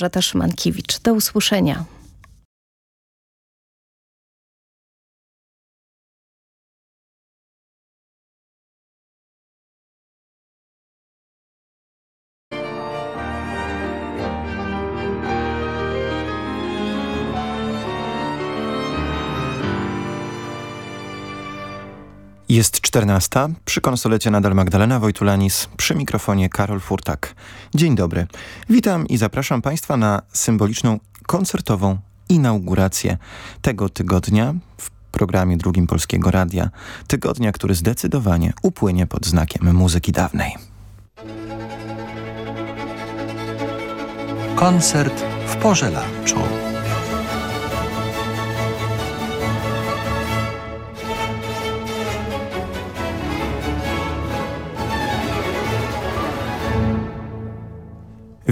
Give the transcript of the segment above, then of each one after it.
Małgorzata Szymankiewicz. Do usłyszenia. Jest czternasta, przy konsolecie nadal Magdalena Wojtulanis, przy mikrofonie Karol Furtak. Dzień dobry. Witam i zapraszam Państwa na symboliczną koncertową inaugurację tego tygodnia w programie drugim Polskiego Radia. Tygodnia, który zdecydowanie upłynie pod znakiem muzyki dawnej. Koncert w porze lunchu.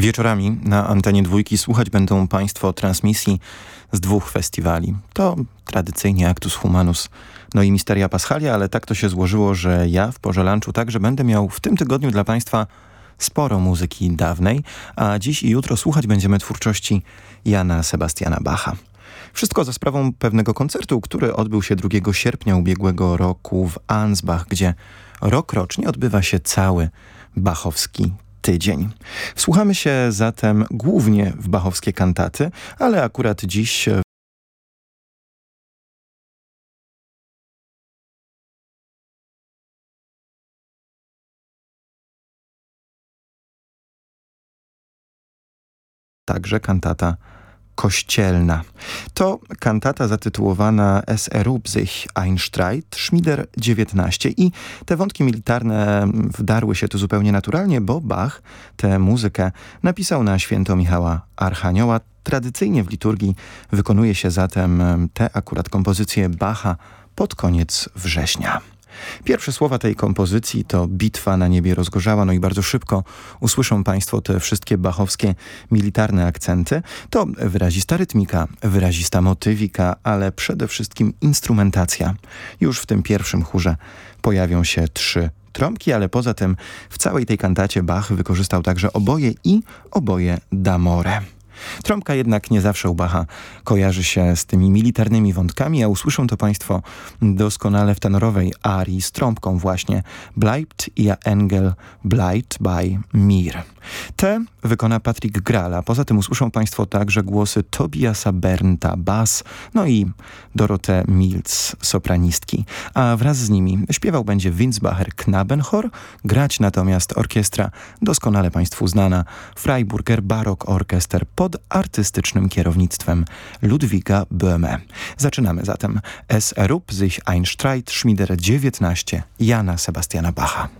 Wieczorami na antenie dwójki słuchać będą Państwo transmisji z dwóch festiwali. To tradycyjnie Actus Humanus, no i Misteria Paschalia, ale tak to się złożyło, że ja w porze lunchu także będę miał w tym tygodniu dla Państwa sporo muzyki dawnej, a dziś i jutro słuchać będziemy twórczości Jana Sebastiana Bacha. Wszystko za sprawą pewnego koncertu, który odbył się 2 sierpnia ubiegłego roku w Ansbach, gdzie rokrocznie odbywa się cały bachowski tydzień. Wsłuchamy się zatem głównie w bachowskie kantaty, ale akurat dziś także kantata kościelna. To kantata zatytułowana Es erub sich ein Streit, Schmieder 19 i te wątki militarne wdarły się tu zupełnie naturalnie, bo Bach tę muzykę napisał na święto Michała Archanioła. Tradycyjnie w liturgii wykonuje się zatem te akurat kompozycje Bacha pod koniec września. Pierwsze słowa tej kompozycji to Bitwa na niebie rozgorzała, no i bardzo szybko usłyszą Państwo te wszystkie bachowskie militarne akcenty. To wyrazista rytmika, wyrazista motywika, ale przede wszystkim instrumentacja. Już w tym pierwszym chórze pojawią się trzy trąbki, ale poza tym w całej tej kantacie Bach wykorzystał także oboje i oboje d'amore. Trąbka jednak nie zawsze u Bacha kojarzy się z tymi militarnymi wątkami, a usłyszą to Państwo doskonale w tenorowej arii z trąbką właśnie Bleibt ihr Engel, bleibt bei mir. Te wykona Patrick Grala. Poza tym usłyszą Państwo także głosy Tobiasa Bernta, bas, no i Dorotę Mills, sopranistki. A wraz z nimi śpiewał będzie Winsbacher Knabenchor, grać natomiast orkiestra doskonale Państwu znana Freiburger Barock Orchester pod artystycznym kierownictwem Ludwika Böhme. Zaczynamy zatem Es Rup sich ein Streit Schmieder 19 Jana Sebastiana Bacha.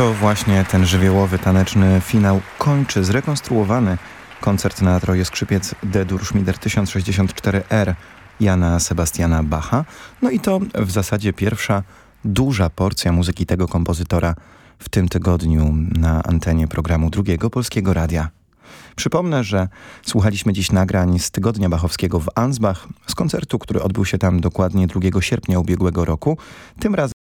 To właśnie ten żywiołowy, taneczny finał kończy zrekonstruowany koncert na troje skrzypiec D-dur Schmieder 1064R Jana Sebastiana Bacha. No i to w zasadzie pierwsza duża porcja muzyki tego kompozytora w tym tygodniu na antenie programu Drugiego Polskiego Radia. Przypomnę, że słuchaliśmy dziś nagrań z Tygodnia Bachowskiego w Ansbach, z koncertu, który odbył się tam dokładnie 2 sierpnia ubiegłego roku. Tym razem